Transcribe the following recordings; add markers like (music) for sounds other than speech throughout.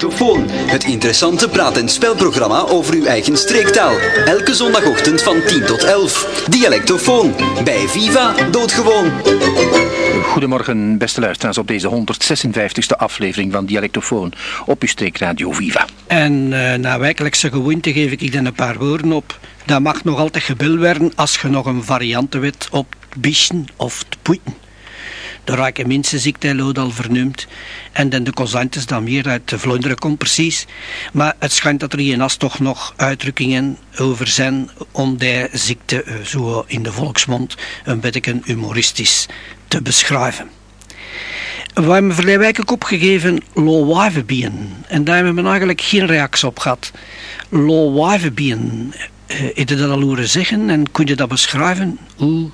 Dialectofoon, het interessante praat- en spelprogramma over uw eigen streektaal. Elke zondagochtend van 10 tot 11. Dialectofoon, bij Viva, doodgewoon. Goedemorgen, beste luisteraars, op deze 156e aflevering van Dialectofoon op uw streekradio Viva. En uh, na wekelijkse gewoonte geef ik dan een paar woorden op. Dat mag nog altijd gebeld werden als je nog een variante weet op het bischen of het poeten. De rijke mensenziekte loopt al vernoemd. En dan de consantes dan meer uit de Vlaanderen komt precies. Maar het schijnt dat er hiernaast toch nog uitdrukkingen over zijn om die ziekte uh, zo in de volksmond een beetje humoristisch te beschrijven. We hebben verleden week opgegeven Lowaivebien. En daar hebben we eigenlijk geen reactie op gehad. Lowaivebien, uh, heb je dat al horen zeggen en kun je dat beschrijven? Hoe,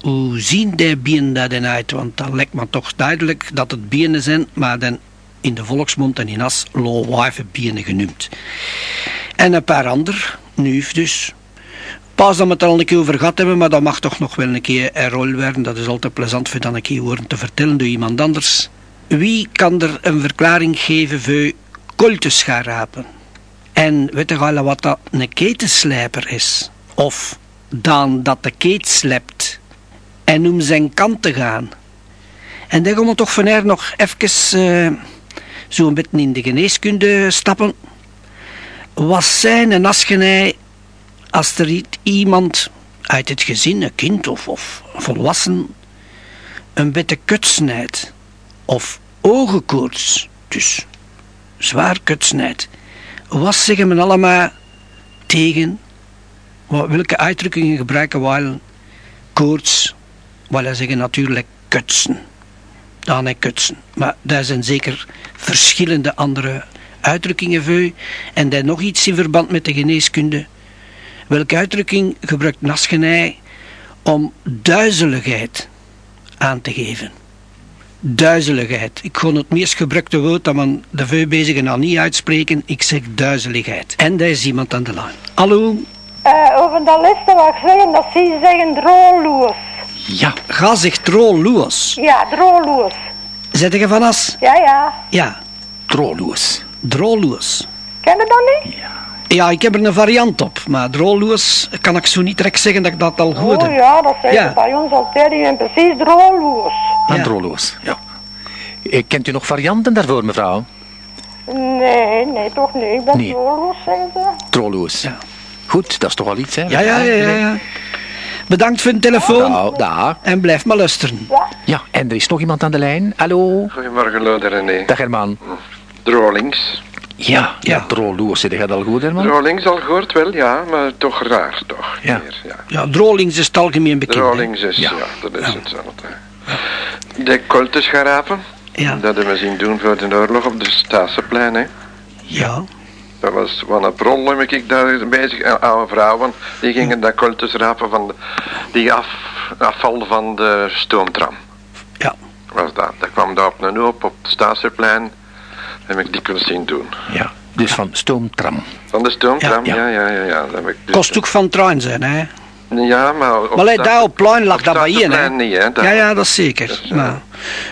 hoe zien die bienen dat dan uit? Want dat lijkt me toch duidelijk dat het bienen zijn, maar dan in de volksmond en in as Lowaivebien genoemd. En een paar ander, nu dus, Pas dat we het al een keer over gehad hebben, maar dat mag toch nog wel een keer een rol werden. Dat is altijd plezant voor dan een keer horen te vertellen door iemand anders. Wie kan er een verklaring geven voor koltescharapen? En weet je wat dat een ketenslijper is? Of dan dat de keet slept en om zijn kant te gaan. En dan gaan we toch van nog even uh, zo'n beetje in de geneeskunde stappen. Wat zijn een asgenij als er iemand uit het gezin, een kind of, of volwassen, een beetje kut snijdt, of ogenkoorts, dus zwaar kut snijdt, wat zeggen men allemaal tegen, welke uitdrukkingen gebruiken wij koorts, wij zeggen natuurlijk kutsen, dan en kutsen, maar daar zijn zeker verschillende andere uitdrukkingen voor, en dan nog iets in verband met de geneeskunde, Welke uitdrukking gebruikt Nasgenij om duizeligheid aan te geven? Duizeligheid. Ik kon het meest gebruikte woord dat men de bezigen al niet uitspreken. Ik zeg duizeligheid. En daar is iemand aan de lijn. Hallo? Uh, over dat laatste wat ik zeggen, dat ze zeggen drooloos. Ja, ga zich drooloos. Ja, drooloos. Zet je van as? Ja, ja. Ja. Drooloos. Drooloos. Ken je dat niet? Ja. Ja, ik heb er een variant op, maar droolloos kan ik zo niet direct zeggen dat ik dat al goed heb. Oh ja, dat zeggen ja. bij ons altijd, die zijn precies droolloos. Ja. Ah, droolloos, ja. Kent u nog varianten daarvoor, mevrouw? Nee, nee, toch niet. Ik ben Nee. zeggen ze. Ja. Goed, dat is toch wel iets, hè? Ja, ja, ja, ja. ja. Bedankt voor de telefoon Nou, daar. en blijf maar luisteren. Ja, en er is nog iemand aan de lijn. Hallo? Goedemorgen, Lode René. Dag Herman. Drolings. Ja, ja, Ja. Zit dat al goed, Herman? Drolings al gehoord wel, ja, maar toch raar, toch? Ja. Ja. Ja, drolings is het algemeen bekend. Drolings is, ja, Ja. dat is hetzelfde. De koltescharapen, Ja. dat hebben we zien doen voor de oorlog op de Staatseplein, hè. Ja. Dat was van een prol, heb ik daar bezig. En oude vrouwen, die gingen dat koltes rapen van de, die af, afval van de stoomtram. Ja. Was dat. Dat kwam daar op een hoop op het Staatseplein. heb ik dikwijls zien doen. Ja, dus van stoomtram. Van de stoomtram, Ja, ja, ja. ja, Dat heb ik dus- Kost ook van trein zijn, hè. Ja, maar... Op Maar daar op plein lag dat bij je, hè. Niet, hè. Ja, ja, dat is zeker. Ja.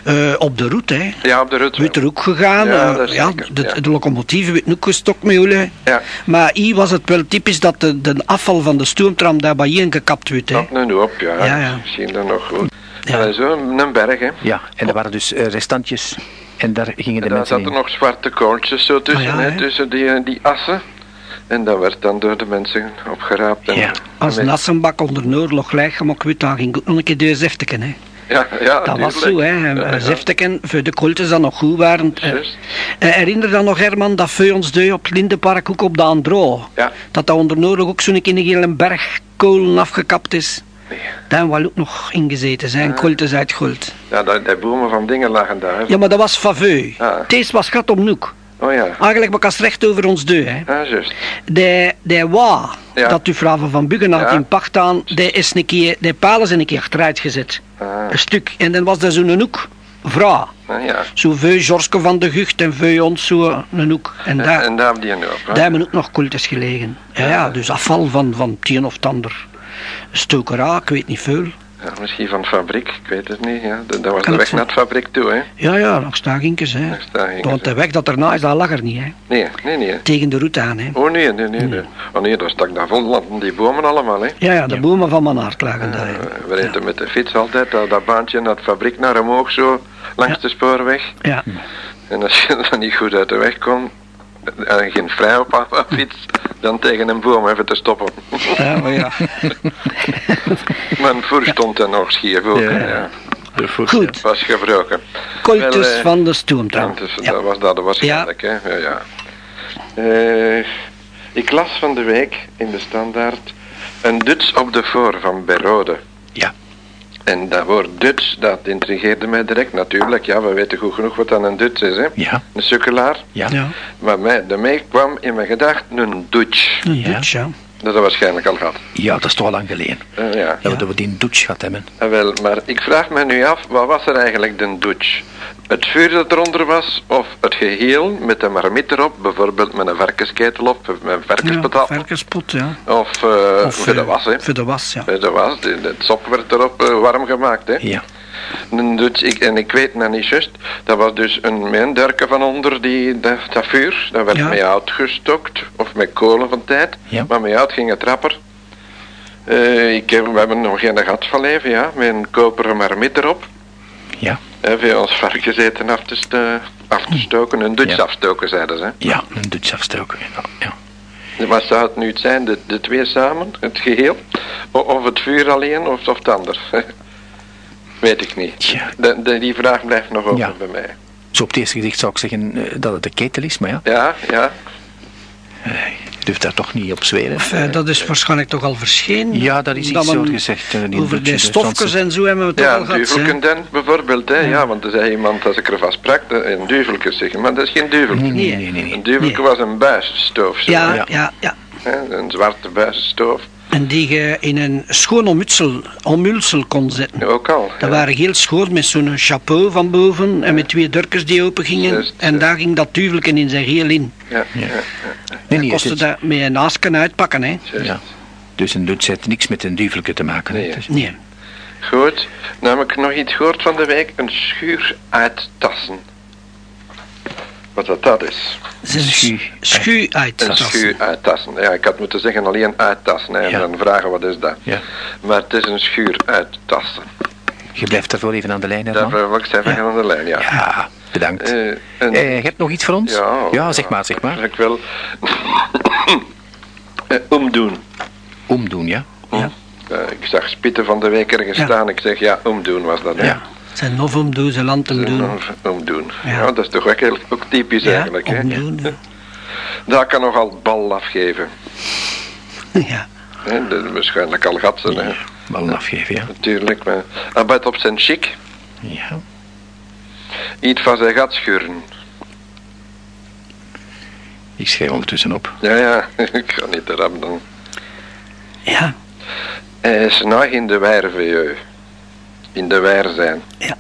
Eh, op de route, hè. Ja, op de Rut. Weet er ook gegaan. Ja, eh, dat ja, de, ja. de locomotieven werd ook gestokt met jullie. Ja, Maar hier was het wel typisch dat de, de afval van de stoomtram daar bij je gekapt werd. Hè. op een hoop, ja. Ja, ja. Misschien dan nog goed. Ja. En zo een, een berg, hè. Ja, en er waren dus eh, restantjes. En daar gingen de En mensen zaten in. nog zwarte kooltjes zo tussen, Ah, ja, hè, hè. tussen die, die assen. En dat werd dan door de mensen opgeraapt. En Ja. Als en- een assenbak onder de oorlog leg, maar ik weet, ging ik ook nog een keer zefteken, hè. Ja, ja, Dat was zo, hè. (laughs) Ja, ja. Zefteken, voor de kultes dat nog goed waren. Eh, eh, herinner dan nog, Herman, dat voor ons deur op het Lindenpark ook op de Andro. Ja. Dat dat onder de oorlog ook zo'n keer een hele berg kolen afgekapt is. Nee. Daar hebben we ook nog ingezeten zijn, kultes uit Guld. Ja, die bomen van dingen lagen daar. Ja, maar dat was faveu. Deze was gat om noek. Oh ja, Eigenlijk was het recht over ons deur, hè. ja, juist. De, de wa, Ja. dat u vragen van Buggen Ja. in pacht aan, die is een keer, de palen zijn een keer achteruit gezet. Ah, Een stuk. En dan was er zo'n hoek, vrouw. ah, ja. Zo veel Jorske van de Gucht en veel ons zo een hoek. En daar, en daar heb die hè. daar hebben ook nog cultus gelegen. Ja, ja, dus afval van, van het een of het ander. Stokerij, ik weet niet veel. Ja, misschien van de fabriek, ik weet het niet. Ja. Dat dat was Kan de het weg naar de fabriek toe, hè? Ja, ja, nog staginkjes, hè. Nog Want de weg dat erna is, dat lag er niet, hè. Nee, nee, nee. Tegen de route aan, hè. Oh nee, nee, nee. nee. Oh nee, daar stak daar vol die bomen allemaal, hè? Ja, ja, de bomen van Manaert lagen daar, hè. Eh, we reden met de fiets altijd, dat, dat baantje naar de fabriek naar omhoog zo, langs Ja. de spoorweg. Ja, En als je (laughs) dan niet goed uit de weg komt, en geen vrij op af- fiets, dan tegen een boom even te stoppen. ja, maar ja. (laughs) Mijn voer stond er nog schief ook, Ja. ja. Goed, was gebroken. Coitus Wel, eh, van de stoomtram. Ja, dus Ja. dat was dat waarschijnlijk, hè. Ja, ja. Eh, ik las van de week in de standaard een Duts op de voor van Berode. En dat woord Duts, dat intrigeerde mij direct natuurlijk. Ja, we weten goed genoeg wat dan een Duts is, hè. Ja. Een sukkelaar. Ja. Ja, Maar mij, daarmee kwam in mijn gedachten een Dutch. een Ja. Dutch, ja. Dat is waarschijnlijk al gehad. Ja, dat is toch al lang geleden. Eh, ja. Dat we- dat we die douche gehad hebben. Ah, wel, maar ik vraag me nu af, wat was er eigenlijk de Dutch? Het vuur dat eronder was, of het geheel met een marmit erop, bijvoorbeeld met een varkensketel op, of met een Ja, varkenspatat, varkenspot, ja. of, eh Of voor de eh, was, hè. Voor de was, ja. Voor de was, de, de sop werd erop eh, warm gemaakt, hè. Ja. Dutch, ik, en ik weet nou niet juist, dat was dus een, durken van onder die, dat, dat vuur, dat werd Ja. met hout gestokt, of met kolen van tijd, Ja. maar met hout ging het rapper. Eh, ik heb, we hebben nog geen gat van leven, ja, met een koperen marmit erop. Ja. En voor ons varkenseten af te, sto- af te stoken, een Dutch Ja. afstoken zeiden ze. Ja, een douche afstoken. Ja. Maar zou het nu zijn, de, de twee samen, het geheel? Of het vuur alleen, of, of het ander? (laughs) Weet ik niet. De, de- die vraag blijft nog open Ja. bij mij. Zo op het eerste gezicht zou ik zeggen eh, dat het de ketel is, maar ja, Ja, ja. ik durf daar toch niet op zweren. Of, eh, dat is waarschijnlijk toch al verschenen. Ja, dat is iets zo gezegd. eh, die Over de de stofjes en zo hebben we het toch Ja, al gehad, hè. duvelkenden bijvoorbeeld, hè. Ja, want er zei iemand, als ik ervan sprak, een duvelke zeggen, maar dat is geen duvelke. Nee, nee, Nee. nee, nee. nee. Een duvelke Nee. was een buisstoof, ja, ja, ja. Hè, Een zwarte buisstoof. En die je in een schoon omhulsel, omhulsel kon zetten. Ook al. Dat ja. waren heel schoon met zo'n chapeau van boven en met twee durkers die open gingen. En ja. daar ging dat duvelken in zijn geel in. Ja, ja. Nee, kostte het dat met een naasken uitpakken, hè. ja. Dus een Dutch heeft niks met een duvelke te maken. Nee, Nee. Goed, nou heb ik nog iets gehoord van de week, een schuur uittassen. Wat dat, dat is. Schu- schu Een uittassen. schuur uittassen. Ja, ik had moeten zeggen alleen uittassen hè, en Ja. dan vragen wat is dat. Ja. Maar het is een schuur uittassen. Je blijft daarvoor even aan de lijn, Herman. Daarvoor wil ik Ja. aan de lijn, ja. Ja, bedankt. Een- Eh, je hebt nog iets voor ons? ja, zeg maar, zeg maar. Ik wil (coughs) Eh, omdoen. Omdoen, ja? Ja. Eh, ik zag Spitten van de week ergens Ja. staan. Ik zeg ja, omdoen was dat. Hè? Ja. Zijn novum doen, ze land hem doen. Om- Omdoen. Ja. Ja. dat is toch ook, heel, ook typisch Ja, eigenlijk. Hè? omdoen. ja. (laughs) Daar kan nogal bal afgeven. (laughs) Ja. Hè? Dat is waarschijnlijk al gatsen. Hè? Ballen afgeven, ja. Natuurlijk. Maar arbeid op zijn chic. Ja. Iets van zijn gat schuren. Ik schrijf ondertussen op. Ja, ja. (laughs) ik ga niet erop dan. Ja. Hij is nog in de wijrveu. In de wijr zijn. Ja.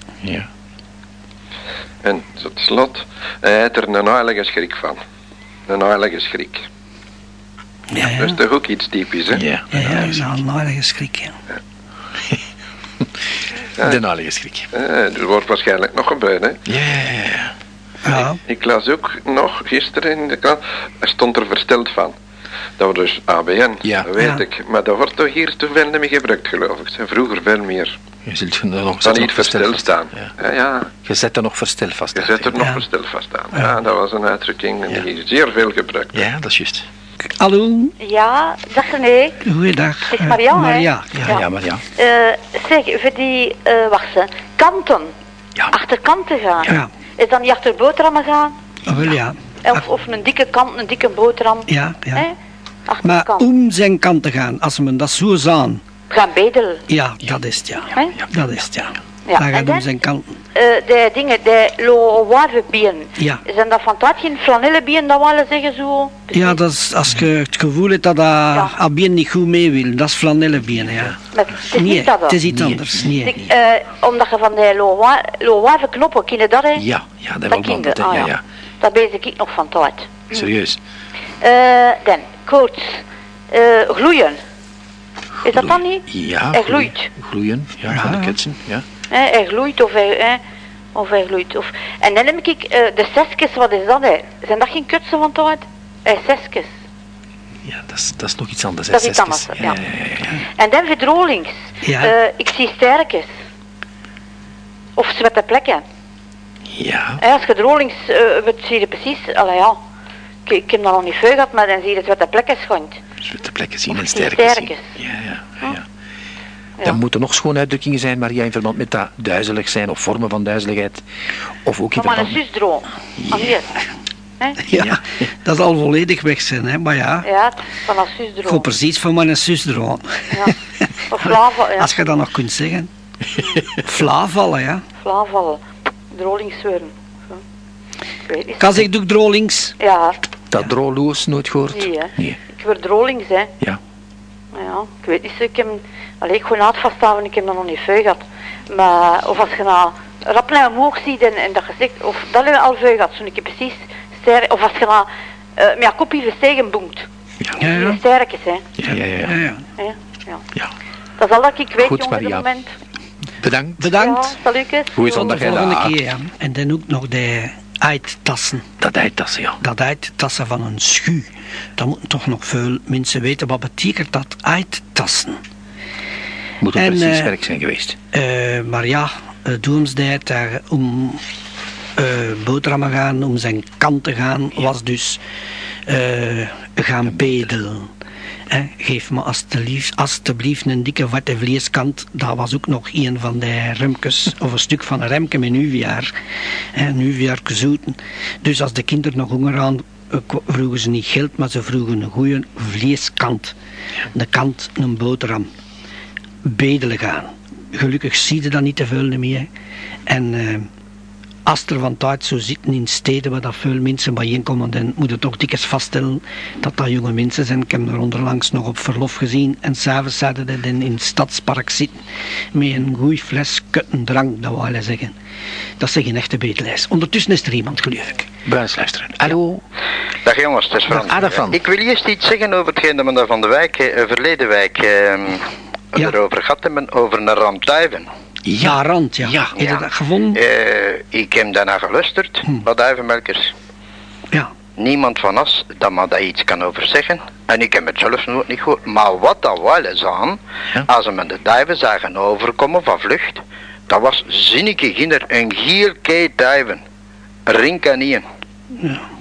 En tot slot, hij heeft er een heilige schrik van. Een heilige schrik. Ja, ja. Dat is toch ook iets typisch, hè? Ja, Ja, ja, de een aardige schrik, ja. nalige (laughs) schrik. Eh, dat wordt waarschijnlijk nog gebeurd, hè? Ja, ja, ja. Ja, Ik las ook nog gisteren in de krant, hij stond er versteld van. Dat was dus ABN, Ja. dat weet Ja. ik. Maar dat wordt toch hier te veel niet meer gebruikt, geloof ik. Vroeger veel meer. Je zult er nog, Dan zet er niet vast. staan. Ja. Ja, ja. Je zet er nog verstel vast. Je hè. zet er nog Ja. versteld vast aan. Ja. dat was een uitdrukking Ja. die zeer veel gebruikt werd. Ja, dat is juist. Hallo, Ja, dag René. goeiedag. Het is Eh, Maria? Maria, ja. Ja, ja maar ja. Eh, zeg, voor die, eh wacht ze, kanten, Ja. achter kanten gaan. Ja, Is dan niet achter boterhammen gaan? ah, wel ja. Of, of een dikke kant, een dikke boterham? Ja, ja. Hè? Maar om zijn kant te gaan, als men dat zo zaan, Gaan bedelen. ja, dat is het, ja. Hè? Dat is het, ja. Ja, gaat om zijn kant. Eh, de dingen, de lowavenbien. Ja. Zijn dat van het geen flanellenbien, dat willen zeggen zo? Ja, dat is als je het gevoel hebt dat dat Ja. Abien niet goed mee wil. Dat is flanellenbeen, ja. Maar het is Nee, niet dat. het is iets anders. Nee. Ik, eh, omdat je van de lowa- lowaven knoppen, ken je dat hè? Ja, ja, dat dat wel ah, Ja, ja. Dat bezig ik nog van tijd. Serieus. Eh, dan, koorts. Eh, gloeien. Is dat dan niet? Ja. Hij gloeien. gloeit. Gloeien, ja, Ja, van de ketsen, ja. Hij gloeit of hij, hè, of hij gloeit. Of... En dan heb ik eh, de zesjes, wat is dat? Hè? Zijn dat geen kutsen van oud? Eh, zesjes. Ja, dat is, dat is nog iets anders. Dat is iets anders, ja. ja, ja, ja, ja. En dan verdrolings. Ja. Eh, ik zie sterkes. Of zwette plekken. Ja, als je drolings, eh wat zie je precies? Allee ja, ik, ik heb dat nog niet veel gehad, maar dan zie je het zwette plekken schont. dus we de plekken zien en die sterke zien. Ja, ja, ja. ja. Ja. Dan moeten nog schoon uitdrukkingen zijn, Maria, in verband met dat duizelig zijn of vormen van duizeligheid. Of ook in Van mijn verband met... zusdroom. Hè? Ja, Ja. dat zal volledig weg zijn, hè. Maar ja, Ja, van een zusdroom. wil precies van mijn zus droom. Ja. Of ja. Als je dat nog kunt zeggen. (laughs) Vlavallen, ja. Vlavallen. Ik weet niet. Kan zeg doe ik drolings. Ja, Dat drooloos nooit gehoord? Nee. Nee. ik word drolings, hè. Ja. Ja, ik weet niet, ik heb... Allee, ik gewoon uitvasthouden, ik heb dat nog niet veel gehad. Maar, of als je nou rap naar omhoog ziet en, en dat je zegt, of dat heb je al veel gehad, zo'n keer precies sterk, of als je nou eh met je kopje verstegen boemt. Ja. Ja, ja. Die sterkes, hè. Ja, ja, ja. ja, ja. Ja. ja. Dat is al dat ik weet, Goed, jongen, op dit moment. Bedankt. Bedankt. Ja, salutjes. Goeie Tot de zondag, volgende Dag. keer, ja. En dan ook nog de uittassen. Dat uittassen, ja. Dat uittassen van een schu. Dan moeten toch nog veel mensen weten wat betekent dat uittassen. Moet ook En, precies eh, werk zijn geweest. Eh, maar ja, uh, Doomsday daar om eh boterhammen gaan, om zijn kant te gaan, was dus eh, gaan bedelen. Geef me alstublieft, alstublieft een dikke vette vleeskant. Dat was ook nog een van de remkes, of een stuk van een remke met nuviaar. Hè, nuviaar zoeten. Dus als de kinderen nog honger hadden, eh, vroegen ze niet geld, maar ze vroegen een goede vleeskant. De kant, een boterham bedelen gaan. Gelukkig zie je dat niet te veel meer. En eh, als er van tijd zo zitten in steden waar dat veel mensen bijeenkomen, dan moet je toch dikwijls vaststellen dat dat jonge mensen zijn. Ik heb er onderlangs nog op verlof gezien. En s'avonds zouden ze dan in het stadspark zitten met een goeie fles kuttendrank, dat wou je zeggen. Dat is geen echte bedelijst. Ondertussen is er iemand, geloof ik. Bruins luisteren. Hallo. Dag jongens, het is Frans. Ah, dag Frans. Ik wil eerst iets zeggen over hetgeen dat we daar van de wijk, eh, verleden wijk, eh, Ja. erover gehad hebben, over een ramtuiven. Ja, Rand, ja. Ja, Heb je ja. dat gevonden? Eh, ik heb daarna geluisterd, Hm. wat duivenmelkers. Ja. Niemand van ons dat maar daar iets kan over zeggen. En ik heb het zelfs nog niet gehoord. Maar wat dat wel is aan, Ja. als ze met de duiven zagen overkomen van vlucht, dat was zinnige ginder, een giel kei duiven. Een rinkanien.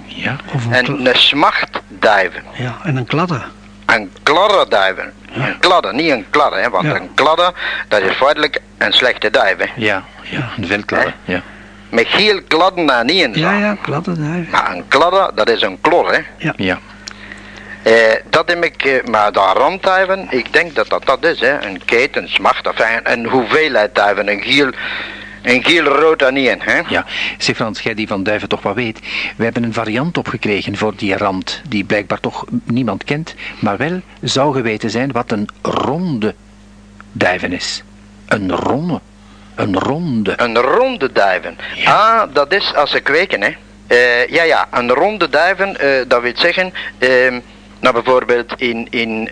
Ja. Of een, En een smachtduiven. ja, en een kladde. Een kladde duiven. Een kladde, niet een kladde, hè, want Ja. een kladde, dat is feitelijk een slechte duif. Hè. Ja. Ja. Een velkladder. Ja. Met geel kladden aan niet Ja, ja, kladde daar. Maar een kladde, dat is een klor, hè. Ja. Eh, dat heb ik, eh, maar dat randduiven, ik denk dat dat dat is, hè. Een keten, een smacht, enfin, een hoeveelheid duiven, een geel, een geel rood aan één, hè. Ja, zeg Frans, jij die van duiven toch wat weet. We hebben een variant opgekregen voor die rand, die blijkbaar toch niemand kent, maar wel zou geweten zijn wat een ronde duiven is. Een ronde. Een ronde. Een ronde duiven. Ja. Ah, dat is als ze kweken, hè. Eh, ja, ja, een ronde duiven, eh, dat wil zeggen, ehm, nou bijvoorbeeld in, in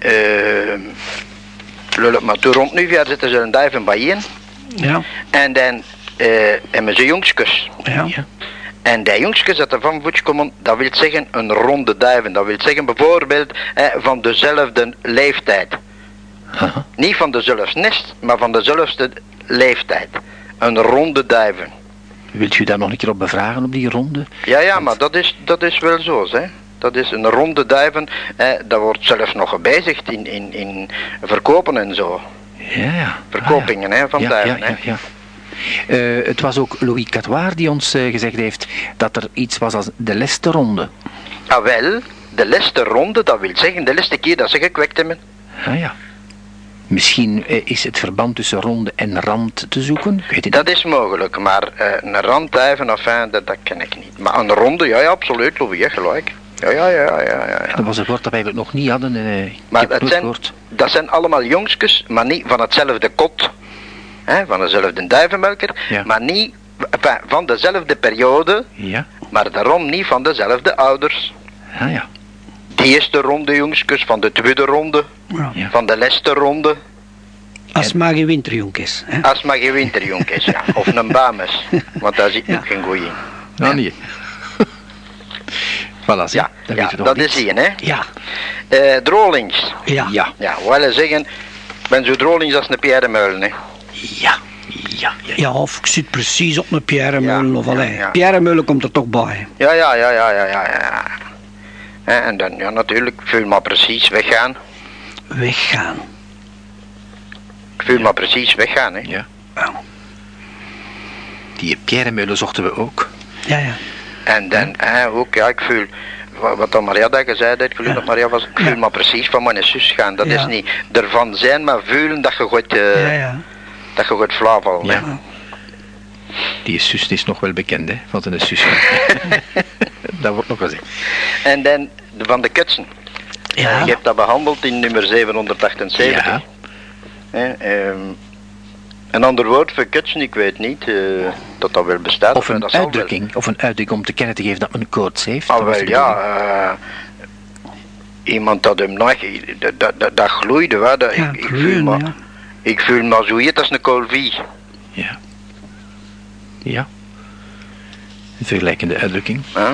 lul het maar toe, rond nu jaar zitten ze een duiven bijeen. Ja, En dan eh, hebben ze jongskes. ja. Ja. En die jongskes dat er van voet komen, dat wil zeggen een ronde duiven. Dat wil zeggen bijvoorbeeld eh, van dezelfde leeftijd. Niet van dezelfde nest, maar van dezelfde leeftijd. Een ronde duiven. Wilt u daar nog een keer op bevragen op die ronde? Ja, ja, maar dat is, dat is wel zo, hè. Dat is een ronde duiven, eh, dat wordt zelfs nog gebezigd in, in, in verkopen en zo. Ja, ja. Verkopingen, Ah, ja. hè, van ja, duiven, Ja, hè. Eh, het was ook Louis Catoir die ons eh, gezegd heeft dat er iets was als de Lesteronde. Ah wel, de laatste ronde, dat wil zeggen de laatste keer dat ze gekwekt hebben. Ah ja. Misschien eh, is het verband tussen ronde en rand te zoeken. Weet het Dat is mogelijk, maar een randduiven, enfin, dat, dat ken ik niet. Maar een ronde, ja, ja, absoluut, Louis, gelijk. Ja, ja, ja, ja, ja. ja. Dat was een woord dat eigenlijk nog niet hadden. Maar het het nooit zijn, dat zijn allemaal jongskes, maar niet van hetzelfde kot. Hè, van dezelfde duivenmelker, Ja. maar niet enfin, van dezelfde periode, Ja. maar daarom niet van dezelfde ouders. Ah ja. Die eerste ronde, jongskes, van de tweede ronde, Ja. Ja. van de laatste ronde. Als het maar geen winterjonk is. Hè? Als het maar geen winterjonk is, ja. Of een bames. Want daar zit Ja. ook geen goeie in. Nou, niet. (laughs) voilà, zie. Ja, dat ja nog dat niet. is één, hè. Ja, Eh drolings. ja. Ja, Ja, willen zeggen, ik ben zo drolings als een Pierre Meulen, hè. Ja, ja, ja. Ja, of ik zit precies op een Pierre Meulen Ja, of ja, allee. ja. Pierre Meulen komt er toch bij. Ja, ja, ja, ja, ja, ja, ja. En dan, ja, natuurlijk, ik voel maar precies weggaan. Weggaan. Ik voel maar precies weggaan, hè. Ja. Ja, Die Pierre Meulen zochten we ook. ja. ja. En dan, hè, ook, ja, ik voel, wat, dan Maria dat gezegd heeft, Ja. dat Maria was, ik voel Ja. maar precies van mijn zus gaan. Dat Ja. is niet ervan zijn, maar voelen dat je goed, eh ja, ja. Dat je valt, hè. Ja. Die zus is nog wel bekend, hè, van zijn zus. (laughs) dat wordt nog gezegd. En dan van de kutsen. Ja. Eh, je hebt dat behandeld in nummer 778. Ja. Ehm, een ander woord voor kutsen, ik weet niet eh, dat dat wel bestaat. Of een dat wel. uitdrukking, of een uitdrukking om te kennen te geven dat men een koorts heeft. Ah, wel ja. eh, iemand dat hem nog... Dat, dat, dat, gloeide, hè. Dat, Ja, ik, ik, gloeien, voel maar, ja. Ik voel maar zo heet als een colvie. Ja. Ja. Een vergelijkende uitdrukking. Hè.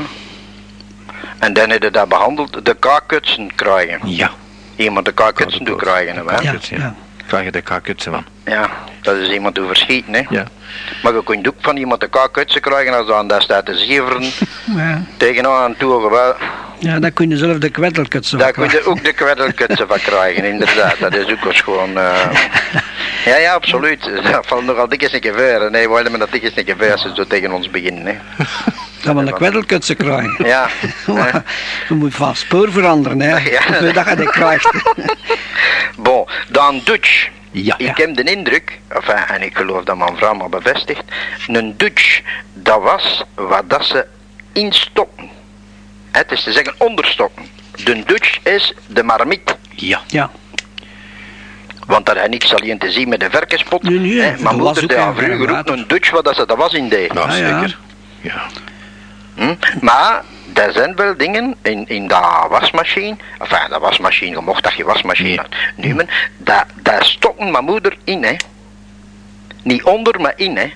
En dan heb je dat behandeld, de kaakutsen krijgen. Ja. Iemand de kaakutsen doet krijgen, hè. Ja, Kaakutsen, ja. ja. Krijg je de kaakutsen van. Ja, dat is iemand die verschieten, hè. Ja. Maar je kunt ook van iemand de kaakutsen krijgen als dan daar staat te zeveren (laughs) Ja, tegenaan toe. Ja dan kun je zelf de kwettelkutsen Daar kun je ook de kweddelkutsen van krijgen, inderdaad. Dat is ook eens gewoon... eh, (laughs) Ja, ja, absoluut. Dat valt nogal dikjes een keer ver. Nee, we met dat dikjes een keer ver als ze zo tegen ons beginnen, hè. (laughs) Dat we een kwettelkutsen krijgen. Ja. (laughs) Maar Je moet van spoor veranderen, hè. Ja. Dat je dat krijgt. Bon, dan Dutch. Ja. Ik heb de indruk, enfin, en ik geloof dat mijn vrouw me bevestigt, een Dutch, dat was wat dat ze instokken. Het is te zeggen onderstokken. De Dutch is de marmiet. Ja. Ja, Want daar heb niks alleen te zien met de verkenspot. Nee, hè. was moeder een aan vroeger ook een Dutch wat dat ze dat was in deed. Nou, Ah, ja. zeker. Ja. Hm? Maar er zijn wel dingen in, in dat wasmachine, enfin dat wasmachine, je mocht dat je wasmachine Nee. noemen, daar, daar stokken mijn moeder in, hè. Niet onder, maar in, hè.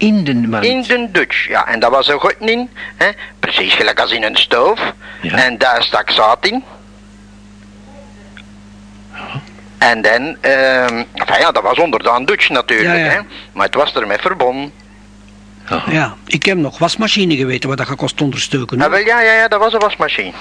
In de markt. In de Dutch, ja. En dat was er goed in, hè. Precies gelijk als in een stoof. Ja. En daar stak zaad in. En dan, ehm enfin ja, dat was onder de Dutch natuurlijk, Ja, ja. hè. Maar het was ermee verbonden. Aha. ja. Ik heb nog wasmachine geweten wat dat je kost ondersteuken. Ah, wel, ja, ja, ja, dat was een wasmachine.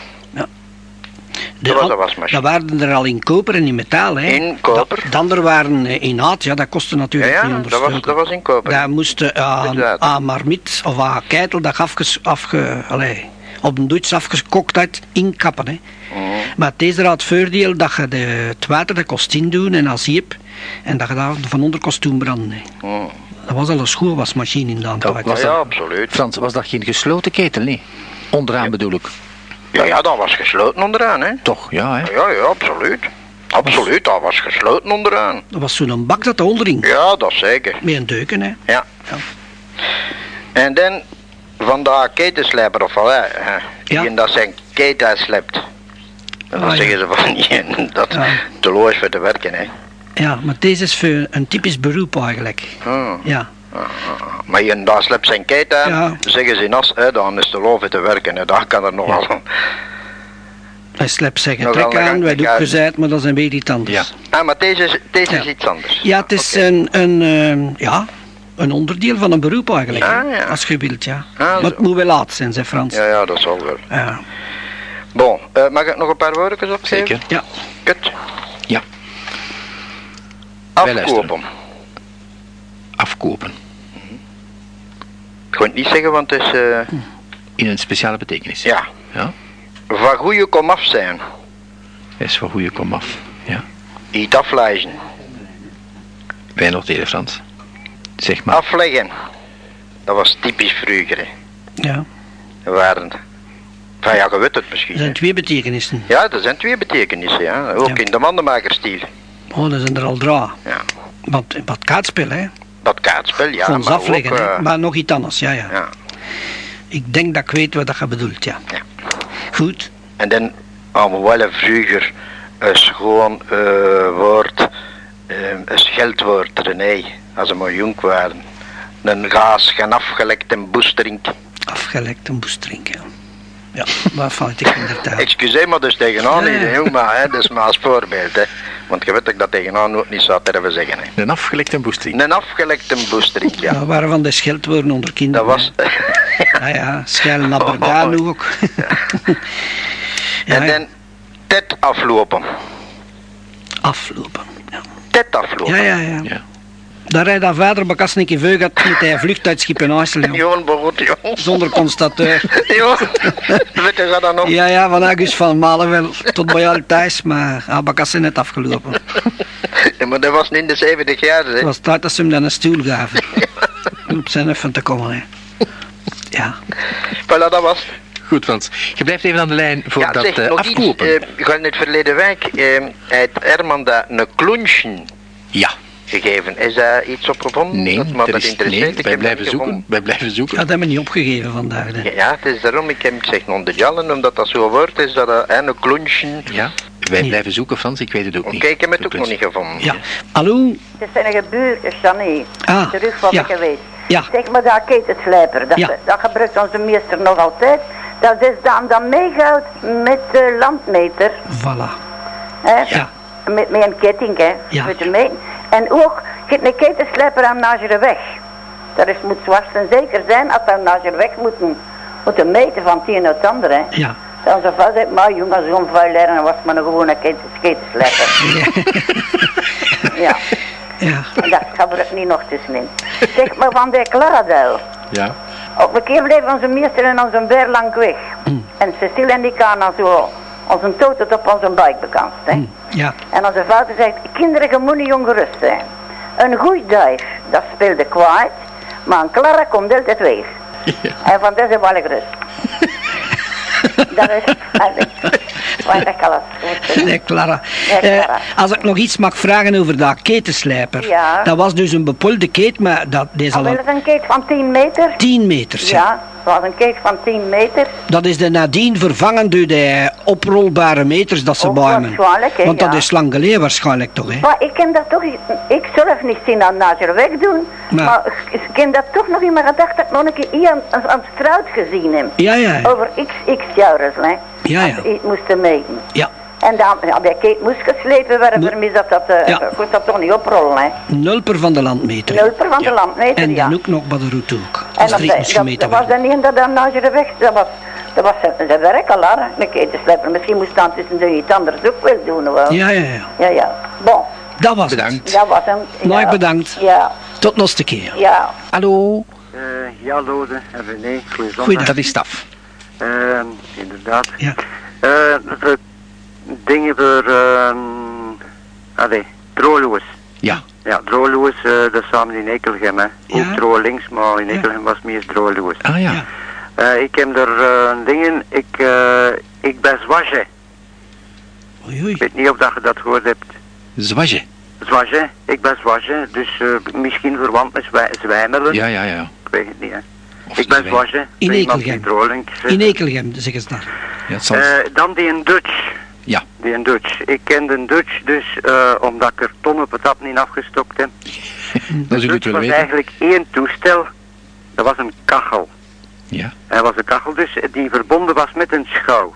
De dat was an- een wasmachine. Dat waren er al in koper en in metaal, hè. In koper. Da- De andere waren eh, in hout, ja, dat kostte Ja, natuurlijk niet ja, dat was, dat was in koper. Daar moesten aan, Inderdaad. aan marmiet of aan keitel dat je afges, afge, allee, op een Duits afgekokt had, inkappen. Hè. Mhm. Maar deze had het voordeel dat je de, het water dat kost indoen en als jeep en dat je daar van onder kost doen branden. Hè. Mm. Dat was al een schoolwasmachine in de was Ja, ja, dat- absoluut. Frans, was dat geen gesloten ketel? Nee. Onderaan bedoel ik. Ja, ja, dat was gesloten onderaan, hè. Toch, ja, hè? Ja, ja, absoluut. Absoluut, dat was gesloten onderaan. Dat was zo'n bak dat eronder ging. Ja, dat zeker. Met een deuken, hè. Ja. Ja. En dan van de ketenslijper of wat, hè. Ja. Die dat zijn keten slept. En dan Ah, ja. zeggen ze van, ja, (laughs) dat Ja. te loos voor te werken, hè. Ja, maar deze is voor een typisch beroep eigenlijk. Hm. Ja, Maar je daar slept zijn keten aan, Ja. zeggen ze in as, hè, dan is te loos voor te werken, hè. Daar kan er nogal... hij slept zeggen trek aan, wij doen gezegd, maar dat is een beetje iets anders. Ja. Ah, maar deze is, deze is Ja. iets anders. Ja, het is een, een, eh, ja, een onderdeel van een beroep eigenlijk. Ah, ja. Als je wilt, ja. Ah, maar het zo. moet wel laat zijn, zei Frans. Ja, ja, dat zal wel. Ja. Bon, eh, mag ik nog een paar woorden opgeven? Zeker. Ja. Kut. Ja. Wij luisteren. Afkopen. Afkopen. Ik ga het niet zeggen, want het is... eh, In een speciale betekenis. ja, Ja. van goede komaf zijn. Is van goede komaf. Ja. Iets aflezen. Wij noteren, Frans. Zeg maar. Afleggen. Dat was typisch vroeger. hè. ja. Er waren... Van ja, je weet het misschien. Er zijn twee betekenissen. Ja, er zijn twee betekenissen, ja. Ook Ja. in de mandenmakerstiel. Oh, dat zijn er al drie. Ja. Wat, wat kaartspel, hè. Dat kaartspel, ja. Van maar afleggen, ook, eh, Maar nog iets anders, ja, ja. ja. Ik denk dat ik weet wat dat je bedoelt, ja. Ja. Goed. En dan aan wel vroeger een schoon eh, woord, een scheldwoord, René, als ze maar jong waren. Een gaas, geen afgelekte boestering. Afgelekte moest drinken. Ja, (laughs) waar fout ik inderdaad. Excuseer maar dus tegenaan Ja, niet, ja. jong, maar hè, dat is maar als voorbeeld. Hè. (laughs) Want je weet dat ik dat tegenaan ook niet zou durven zeggen. Hè. Een afgelekte boestring. Een afgelekte boestering, ja. Dat waren van de scheldwoorden onder Dat kinderen. was... hè. Ah ja, naar Berdaan ook. ja, en dan tet aflopen. aflopen. Ja. Tet aflopen. Ja, ja, ja. Ja. Daar rijdt dat verder, maar als ik veug had, moet hij vlucht uit Schippenhuisel, joh. Johan begot, joh. Zonder constateur. (laughs) Ja, weet je dat dan nog? Ja, ja, van August van Malen wel tot bij jou thuis, maar Abakas is net afgelopen. Ja, maar dat was niet in de 70 jaar, hè. Het was tijd dat ze hem dan een stoel gaven. Om op zijn even te komen, hè. Ja. Voilà, dat was. Goed, Frans. Je blijft even aan de lijn voor Ja, dat zeg, eh, nog afkopen. iets. eh, in het verleden week eh, heeft Herman dat een kloensje ja. Gegeven. Is daar iets op gevonden? Nee, dat, maar er dat is, interesseert. nee Ik wij blijven dat zoeken. Wij blijven zoeken. Ja, dat hebben we niet opgegeven vandaag, hè. Ja, ja, het is daarom, ik heb gezegd onder jallen, omdat dat zo'n woord is, dat dat, hè, een kloensje. Ja, wij blijven zoeken, Frans. Ik weet het ook Oké, niet. ik heb het ook nog niet gevonden. Ja. Hallo? Het is een gebuurte, Janine. Ah, Terug van ja. ik geweest. Ja. Zeg maar dat ketenslijper, dat, Ja. dat gebruikt onze meester nog altijd. Dat is dan, dan meegoud met de landmeter. Voilà. Hè? Ja. Met, met een ketting, hè. Ja. Met de. En ook, je hebt een ketenslijper aan naar je weg. Dat is, moet zwart en zeker zijn als we naar je weg moeten, moeten meten van het een naar het ander, hè. Ja. Dan zo vast zegt, maar jongen, zo'n vuil leren was maar een gewone ketens, ketenslijper. (laughs) (laughs) ja. Ja. En dat gebruikt niet nog tussenin. Zeg maar van de Klaradel. Ja. Op een keer bleef onze meester en onze beer lang weg. En Cecile en die kan dan zo onze toot op onze buik bekant. Hè. Ja. En onze vader zegt, kinderen, je moet niet ongerust zijn. Een goed duif, dat speelde kwaad, maar een Clara komt altijd weer. En van deze wel ik rust. dat is. (laughs) Nee, Clara. Ja, Eh, Clara. als ik nog iets mag vragen over dat ketenslijper. Ja. Dat was dus een bepolde keet, maar dat is Al wel een een keet van 10 meter. 10 meter. Ja, het was een keet van 10 meter. Dat is de nadien vervangen door de oprolbare meters dat ze Ook bouwen. Want dat ja. is lang geleden waarschijnlijk toch, hè? Maar ik kan dat toch, ik zelf niet zien aan Nazer weg doen, Maar- maar, ik ken dat toch nog in mijn gedachten dat ik nog een keer hier aan, aan straat gezien heb. Ja, ja. Over x, x jaren, hè. Ja, ja. Iets moesten meten. Ja. En dan, ja, bij Kate moest geslepen worden, No- vermis dat dat, eh Ja. goed dat toch niet oprollen, hè. Nulper van de landmeter. Nulper van de landmeter, En ja. dan ook nog bij de route ook. En dat, er dat, dat, was dan niet dat dan Nazer weg, dat was, dat was zijn, zijn werk al, hè. Een ketenslepper. Misschien moest dan tussen de iets anders ook wel doen, wel. Ja, ja, ja. Ja, ja. Bon, Dat was het. Bedankt. dat was hem. Ja. bedankt. Ja, Tot nog een keer. ja. Hallo. Eh, ja, Lode en René, goeie Goeiedag. Dat is staf. Eh, inderdaad. Ja. Eh, voor dingen voor, uh, allee, Drooloes. Ja. Ja, Drooloes, eh dat is samen in Ekelgem, hè. Ja. Ook Dro links, maar in Ja. Ekelgem was het meest Drooloes. Ah ja. Ja. Eh, ik heb er eh, dingen, ik, eh, ik ben Zwage. Oei, oei. Ik weet niet of dat je dat gehoord hebt. Zwasje. Zwage, ik ben Zwage, dus eh, misschien verwant met Zwij- Zwijmelen. Ja, ja, ja. Ik weet het niet, hè. Of ik ben Zwage. In Ekelgem. In Ekelgem, zeggen ze daar. Ja, het zal... Eh, dan die in Dutch. Die in Dutch. Ik ken de Dutch dus uh, omdat ik er tonnen patat niet afgestokt heb. (laughs) dat willen was weten. eigenlijk één toestel. Dat was een kachel. Ja. Hij was een kachel dus die verbonden was met een schouw.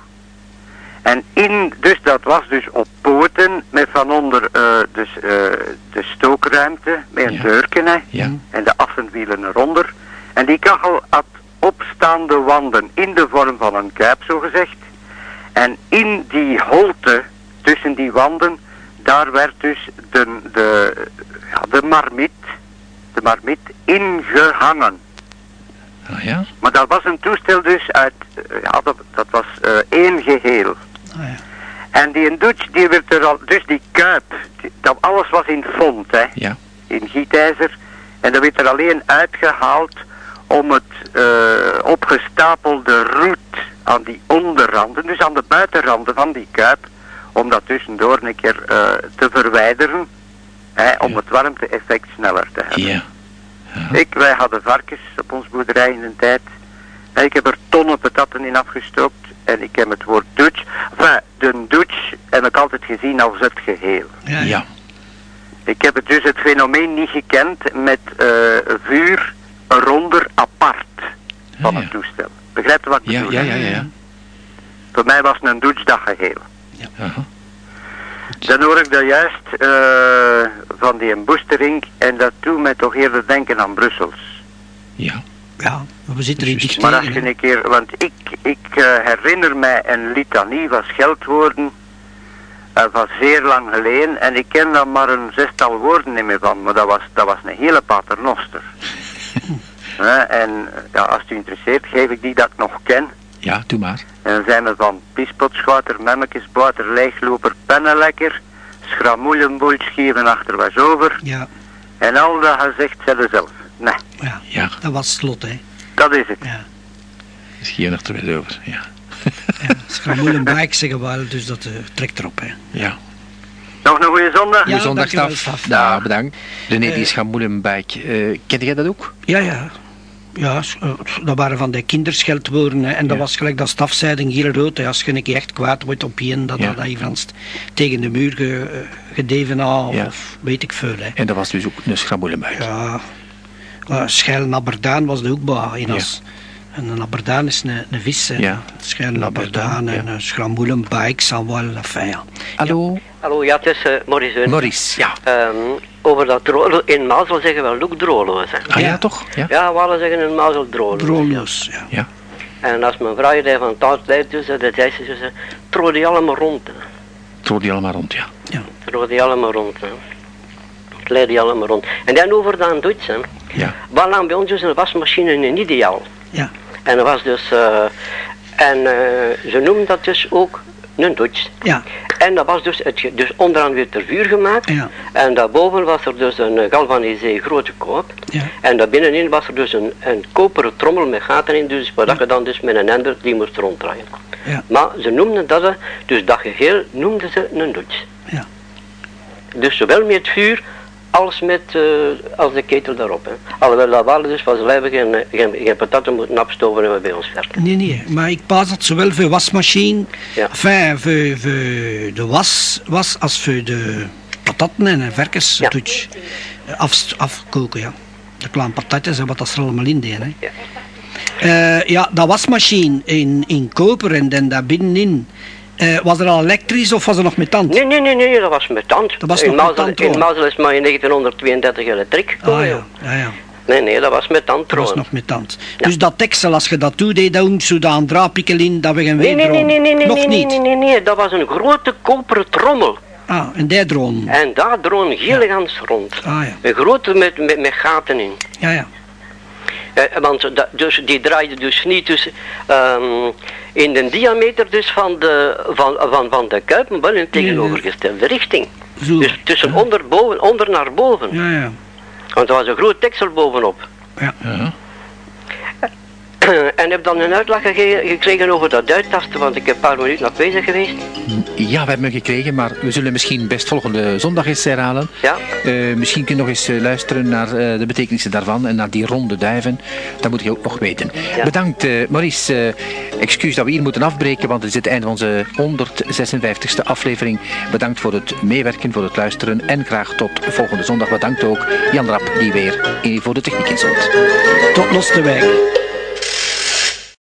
En in, dus dat was dus op poorten met van onder eh, dus, eh, de stookruimte met een Ja. deurken Ja. en de afsenwielen eronder. En die kachel had opstaande wanden in de vorm van een kuip zo gezegd. En in die holte tussen die wanden, daar werd dus de, de, ja, de marmit, de marmit ingehangen. Ah ja. Maar dat was een toestel dus uit, eh, ja, dat, dat was eh, één geheel. Ah, ja. En die in Dutch, die werd er al, dus die kuip, die- dat alles was in fond, hè, Ja. in gietijzer. En dat werd er alleen uitgehaald om het eh, opgestapelde roet aan die onderranden, dus aan de buitenranden van die kuip, om dat tussendoor een keer eh, te verwijderen, hè, om Ja. het warmte-effect sneller te hebben. Ja. Ik, wij hadden varkens op ons boerderij in een tijd. En ik heb er tonnen patatten in afgestookt. En ik heb het woord Dutch. Enfin, de douche heb ik altijd gezien als het geheel. Ja, Ja. Ik heb het dus het fenomeen niet gekend met eh, vuur eronder apart van het toestel. Begrijpt u wat ik Ja, bedoel? ja, ja, ja. ja. Voor mij was een douche dat geheel. Aha. Dan hoor ik dat juist eh, van die boostering en dat doet mij toch eerder denken aan Brussels. Ja. ja, maar we zitten er dicht Maar als je een keer, want ik, ik eh, herinner mij een litanie van scheldwoorden eh, van zeer lang geleden en ik ken daar maar een zestal woorden niet meer van, maar dat was, dat was een hele paternoster. (laughs) En ja, als het u interesseert, geef ik die dat ik nog ken. Ja, doe maar. En dan zijn we van piespotschouter, memmekes, buiter, leegloper, pennenlekker, schramoelenboel, schieven achter was over. Ja, En al dat gezegd zelf zelf. Nee, ja, Ja, dat was het slot, hè. dat is het. Ja, is hier nog er weer over. Ja. ja. Schramoel en bike zeggen wel, dus dat eh, trekt erop, hè. Ja. Nog een goede zondag? Ja, Goeie zondag, Staf. Ja, bedankt. René, die is gaan. Uh, kende jij dat ook? Ja, ja. Ja, eh, dat waren van de kinderscheldwoorden. Hè. En dat Ja. was gelijk dat staf zei, een heel rood. hè. Als je een keer echt kwaad wordt op je, dat Ja. dat je Frans tegen de muur ge, eh, gedeven had, of, Ja. of weet ik veel. Hè. En dat was dus ook een schramoelenbuik. Ja, uh, Aberdaan was er ook bij in als. En een Aberdaan is een, een vis. hè. Ja. Scheil Een Aberdaan Aberdaan, en een zal wel, enfin, ja. Hallo? Hallo, ja, het is uh. Maurice, ja. Ehm, over dat drolo, in Mazel zeggen we ook droloos. Hè. Ah ja, Ja. toch? Ja. Ja, we zeggen in Mazel droloos. Droomloos, ja. Ja. En als mijn vrouw die van thuis leidt, dus, dan zei ze, ze tro die allemaal rond. hè. Trooi die allemaal rond, ja. Tro die allemaal rond. Hè. Leid die allemaal rond. En dan over dan Duits, hè. Ja. Hadden bij ons dus een wasmachine een ideaal. Ja. En dat was dus, eh, en eh, ze noemden dat dus ook een. Ja, En dat was dus, het, dus onderaan weer ter vuur gemaakt. Ja. En daarboven was er dus een eh, galvaniseerde grote koop. ja. En daar binnenin was er dus een, een koperen trommel met gaten in, dus waar dat je dan dus met een ender die moest ronddraaien. Ja. Maar ze noemden dat, eh, dus dat geheel noemden ze een Duits. Ja. Dus zowel met het vuur als met eh, als de ketel daarop. Hè. Alhoewel dat waren dus van zijn geen, geen, geen patatten moeten afstoven en we bij ons verder. Nee, nee, maar ik pas dat zowel voor wasmachine, Ja. enfin, voor, voor de was, was als voor de patatten en verkers Ja. Af, afkoken, ja. De kleine patatjes en wat dat er allemaal in deden, hè. Ja. Eh, ja, dat wasmachine in, in koper en dan daar binnenin, eh, was er al elektrisch of was er nog met tand? Nee, nee, nee, nee, dat was met tand. Dat was in nog met Mazel, tand, In. Mazel is maar in 1932 elektriek. Ah ja, ja, ja. Nee, nee, dat was met tand Dat was nog met tand. Dus dat tekstel, als je dat doet, deed dan zo dat een draadpikkel in, dat we gaan Nee, nee, nee, nee, nee, nee, Nog nee, niet. nee, nee, nee, dat was een grote koperen trommel. Ah, en die droom. En daar droon gilligans rond. Ah ja, Een grote met, met, met gaten in. ja, ja. Eh, want dus, die draaide dus niet dus, ehm, in de diameter dus van de, van, van, van de kuip, maar wel in tegenovergestelde richting. Zo. Dus tussen onder, boven, onder naar boven. Ja, ja. Want er was een groot teksel bovenop. Ja. (clears throat) en heb dan een uitleg gekregen over dat uittasten, want ik heb een paar minuten afwezig geweest. Ja, we hebben hem gekregen, maar we zullen misschien best volgende zondag eens herhalen. Ja. Eh, misschien kun je nog eens eh, luisteren naar eh, de betekenissen daarvan en naar die ronde duiven. Dat moet je ook nog weten. Ja. Bedankt, eh, Maurice. Eh, excuus dat we hier moeten afbreken, want het is het einde van onze 156e aflevering. Bedankt voor het meewerken, voor het luisteren en graag tot volgende zondag. Bedankt ook Jan Rap, die weer voor de techniek inzond. Tot los te wijk.